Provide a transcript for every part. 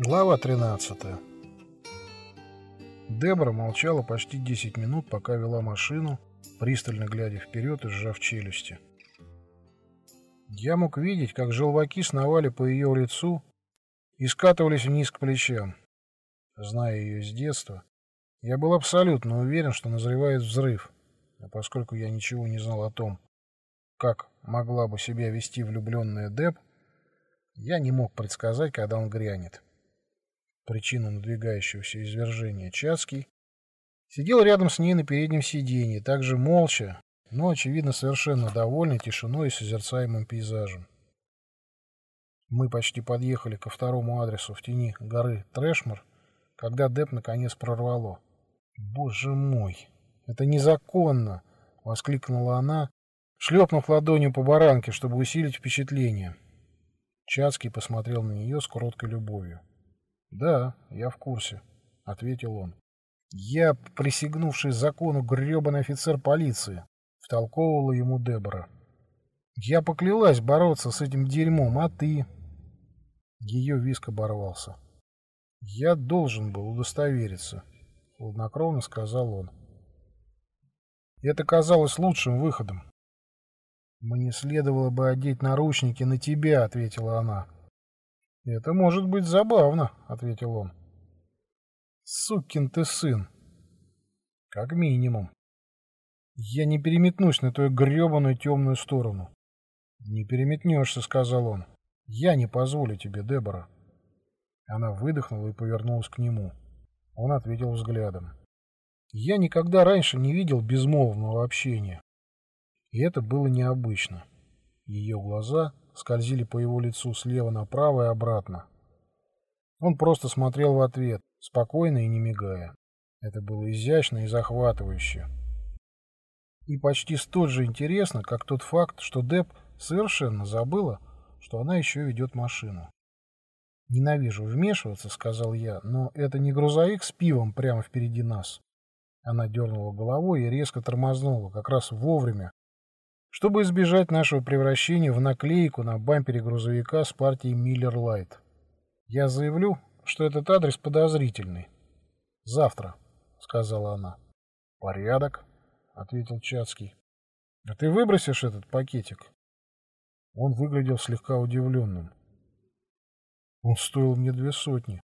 Глава 13 Дебора молчала почти 10 минут, пока вела машину, пристально глядя вперед и сжав челюсти. Я мог видеть, как желваки сновали по ее лицу и скатывались вниз к плечам. Зная ее с детства, я был абсолютно уверен, что назревает взрыв, а поскольку я ничего не знал о том, как могла бы себя вести влюбленная Деб, я не мог предсказать, когда он грянет. Причину надвигающегося извержения Чацкий сидел рядом с ней на переднем сиденье, также молча, но, очевидно, совершенно довольный тишиной и созерцаемым пейзажем. Мы почти подъехали ко второму адресу в тени горы Трэшмор, когда Деп наконец прорвало. «Боже мой, это незаконно!» — воскликнула она, шлепнув ладонью по баранке, чтобы усилить впечатление. Чацкий посмотрел на нее с короткой любовью. «Да, я в курсе», — ответил он. «Я, присягнувший закону гребаный офицер полиции», — втолковывала ему Дебора. «Я поклялась бороться с этим дерьмом, а ты...» Ее виск оборвался. «Я должен был удостовериться», — хладнокровно сказал он. Это казалось лучшим выходом. «Мне следовало бы одеть наручники на тебя», — ответила она. «Это может быть забавно», — ответил он. «Сукин ты сын!» «Как минимум. Я не переметнусь на твою гребаную темную сторону». «Не переметнешься», — сказал он. «Я не позволю тебе, Дебора». Она выдохнула и повернулась к нему. Он ответил взглядом. Я никогда раньше не видел безмолвного общения. И это было необычно. Ее глаза скользили по его лицу слева направо и обратно. Он просто смотрел в ответ, спокойно и не мигая. Это было изящно и захватывающе. И почти столь же интересно, как тот факт, что Деб совершенно забыла, что она еще ведет машину. «Ненавижу вмешиваться», — сказал я, — «но это не грузовик с пивом прямо впереди нас». Она дернула головой и резко тормознула, как раз вовремя, чтобы избежать нашего превращения в наклейку на бампере грузовика с партией Miller Lite. Я заявлю, что этот адрес подозрительный. Завтра, сказала она. Порядок, ответил Чацкий. А ты выбросишь этот пакетик? Он выглядел слегка удивленным. Он стоил мне две сотни.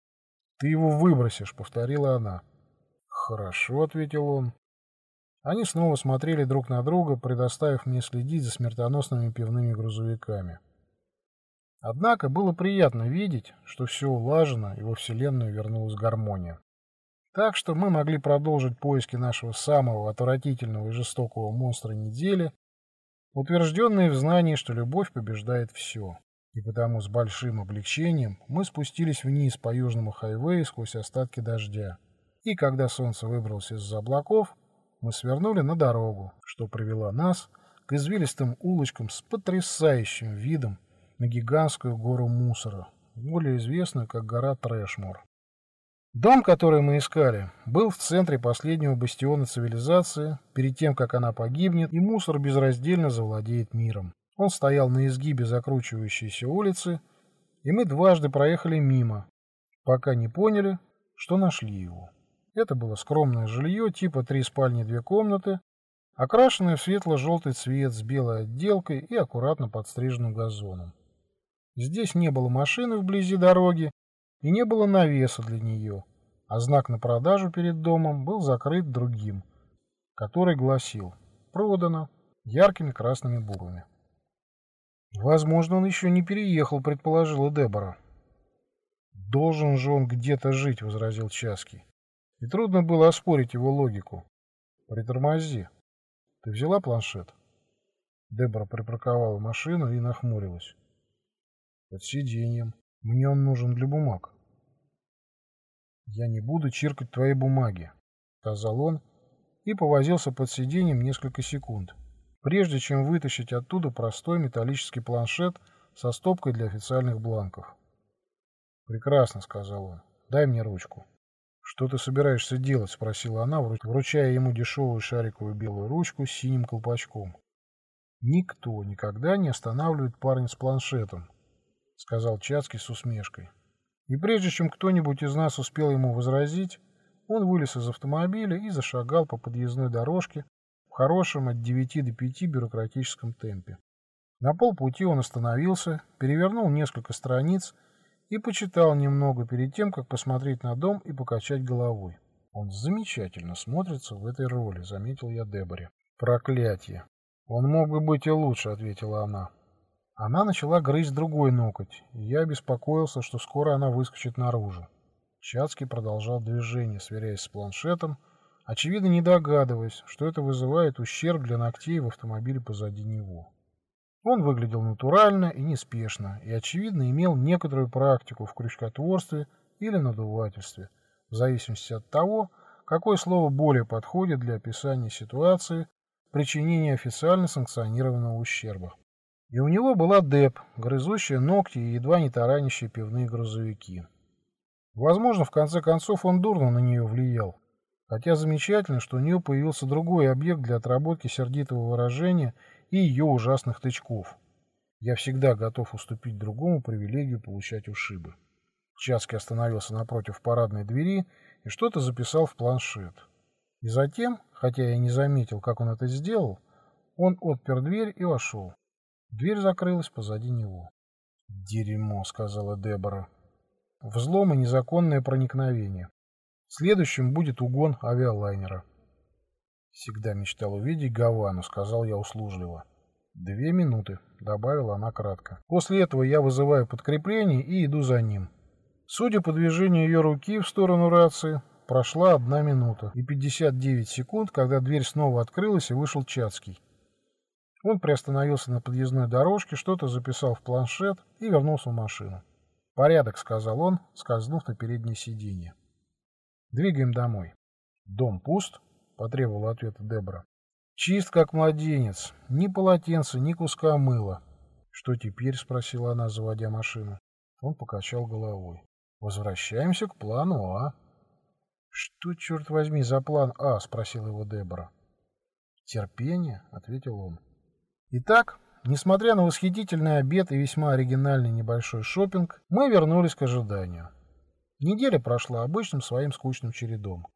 Ты его выбросишь, повторила она. Хорошо, ответил он. Они снова смотрели друг на друга, предоставив мне следить за смертоносными пивными грузовиками. Однако было приятно видеть, что все улажено и во Вселенную вернулась гармония. Так что мы могли продолжить поиски нашего самого отвратительного и жестокого монстра недели, утвержденные в знании, что любовь побеждает все. И потому с большим облегчением мы спустились вниз по южному хайвею сквозь остатки дождя. И когда солнце выбралось из-за облаков, мы свернули на дорогу, что привела нас к извилистым улочкам с потрясающим видом на гигантскую гору мусора, более известную как гора Трэшмор. Дом, который мы искали, был в центре последнего бастиона цивилизации, перед тем, как она погибнет, и мусор безраздельно завладеет миром. Он стоял на изгибе закручивающейся улицы, и мы дважды проехали мимо, пока не поняли, что нашли его. Это было скромное жилье, типа три спальни, две комнаты, окрашенное в светло-желтый цвет с белой отделкой и аккуратно подстриженным газоном. Здесь не было машины вблизи дороги и не было навеса для нее, а знак на продажу перед домом был закрыт другим, который гласил «Продано» яркими красными буквами. Возможно, он еще не переехал, предположила Дебора. Должен же он где-то жить, возразил Чаский. И трудно было оспорить его логику. Притормози. Ты взяла планшет? Дебора припарковала машину и нахмурилась. Под сиденьем. Мне он нужен для бумаг. Я не буду чиркать твои бумаги, сказал он и повозился под сиденьем несколько секунд, прежде чем вытащить оттуда простой металлический планшет со стопкой для официальных бланков. Прекрасно, сказал он. Дай мне ручку. «Что ты собираешься делать?» — спросила она, вручая ему дешевую шариковую белую ручку с синим колпачком. «Никто никогда не останавливает парня с планшетом», — сказал Чацкий с усмешкой. И прежде чем кто-нибудь из нас успел ему возразить, он вылез из автомобиля и зашагал по подъездной дорожке в хорошем от 9 до 5 бюрократическом темпе. На полпути он остановился, перевернул несколько страниц и почитал немного перед тем, как посмотреть на дом и покачать головой. Он замечательно смотрится в этой роли, заметил я Деборе. Проклятие. Он мог бы быть и лучше, ответила она. Она начала грызть другой ноготь, и я беспокоился, что скоро она выскочит наружу. Чацкий продолжал движение, сверяясь с планшетом, очевидно не догадываясь, что это вызывает ущерб для ногтей в автомобиле позади него. Он выглядел натурально и неспешно, и, очевидно, имел некоторую практику в крючкотворстве или надувательстве, в зависимости от того, какое слово более подходит для описания ситуации причинения официально санкционированного ущерба. И у него была ДЭП, грызущая ногти и едва не таранящие пивные грузовики. Возможно, в конце концов он дурно на нее влиял, хотя замечательно, что у нее появился другой объект для отработки сердитого выражения и ее ужасных тычков. Я всегда готов уступить другому привилегию получать ушибы. Часки остановился напротив парадной двери и что-то записал в планшет. И затем, хотя я не заметил, как он это сделал, он отпер дверь и вошел. Дверь закрылась позади него. «Дерьмо», — сказала Дебора. Взлом и незаконное проникновение. Следующим будет угон авиалайнера. Всегда мечтал увидеть Гавану, сказал я услужливо. Две минуты, добавила она кратко. После этого я вызываю подкрепление и иду за ним. Судя по движению ее руки в сторону рации, прошла одна минута и 59 секунд, когда дверь снова открылась и вышел Чацкий. Он приостановился на подъездной дорожке, что-то записал в планшет и вернулся в машину. «Порядок», — сказал он, скользнув на переднее сиденье. «Двигаем домой». «Дом пуст?» — потребовала ответа Дебора. «Чист, как младенец. Ни полотенца, ни куска мыла». «Что теперь?» — спросила она, заводя машину. Он покачал головой. «Возвращаемся к плану А». «Что, черт возьми, за план А?» — спросила его Дебора. «Терпение», — ответил он. «Итак, Несмотря на восхитительный обед и весьма оригинальный небольшой шопинг, мы вернулись к ожиданию. Неделя прошла обычным своим скучным чередом.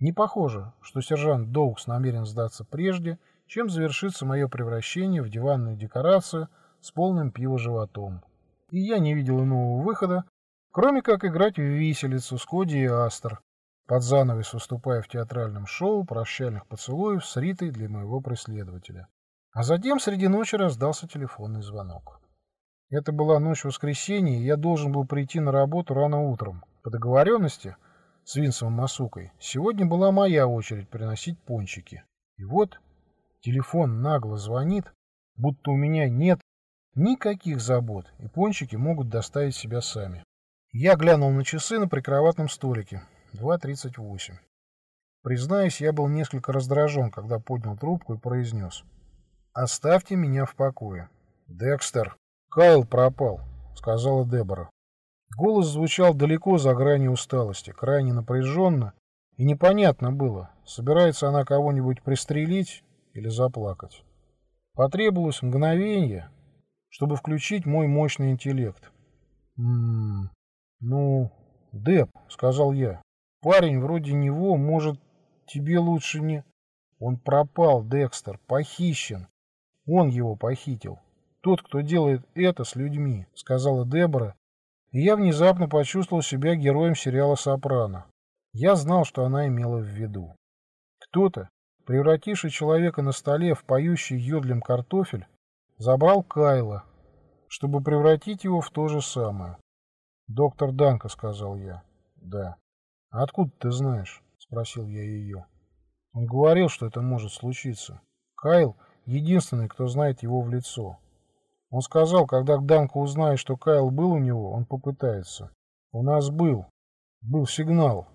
Не похоже, что сержант Доукс намерен сдаться прежде, чем завершится мое превращение в диванную декорацию с полным пива животом. И я не видел иного выхода, кроме как играть в виселицу с Коди и Астер, под занавес выступая в театральном шоу прощальных поцелуев с Ритой для моего преследователя. А затем среди ночи раздался телефонный звонок. Это была ночь воскресенья, и я должен был прийти на работу рано утром. По договоренности с Винсом Масукой сегодня была моя очередь приносить пончики. И вот телефон нагло звонит, будто у меня нет никаких забот, и пончики могут доставить себя сами. Я глянул на часы на прикроватном столике. 2.38. Признаюсь, я был несколько раздражен, когда поднял трубку и произнес — Оставьте меня в покое. Декстер, Кайл пропал, сказала Дебора. Голос звучал далеко за гранью усталости, крайне напряженно, и непонятно было, собирается она кого-нибудь пристрелить или заплакать. Потребовалось мгновение, чтобы включить мой мощный интеллект. «М-м, ну, Деб», — сказал я, — «парень вроде него, может, тебе лучше не...» Он пропал, Декстер, похищен. Он его похитил. Тот, кто делает это с людьми, сказала Дебора, и я внезапно почувствовал себя героем сериала «Сопрано». Я знал, что она имела в виду. Кто-то, превративший человека на столе в поющий йодлем картофель, забрал Кайла, чтобы превратить его в то же самое. «Доктор Данка», — сказал я. «Да». «А откуда ты знаешь?» — спросил я ее. Он говорил, что это может случиться. Кайл — единственный, кто знает его в лицо. Он сказал, когда Данко узнает, что Кайл был у него, он попытается. У нас был. Был сигнал.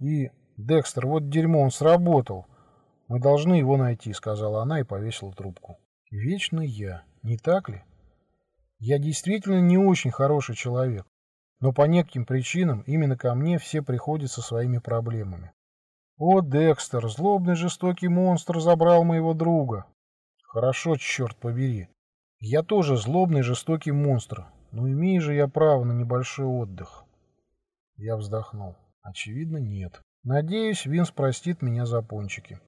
И, Декстер, вот дерьмо, он сработал. Мы должны его найти, сказала она и повесила трубку. Вечно я, не так ли? Я действительно не очень хороший человек, но по неким причинам именно ко мне все приходят со своими проблемами. О, Декстер, злобный жестокий монстр забрал моего друга. Хорошо, черт побери. Я тоже злобный, жестокий монстр, но имею же я право на небольшой отдых. Я вздохнул. Очевидно, нет. Надеюсь, Винс простит меня за пончики.